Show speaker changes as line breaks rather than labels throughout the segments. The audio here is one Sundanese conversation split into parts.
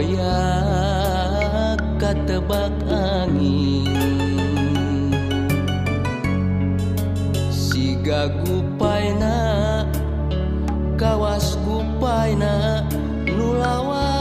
hoyak katebak angin. Siga gupaina kawas gupaina nulawan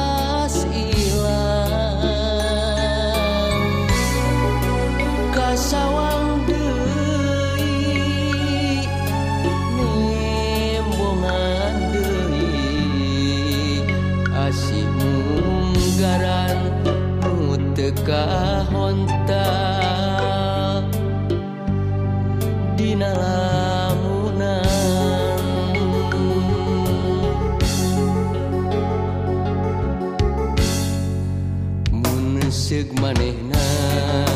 Sigma Nehna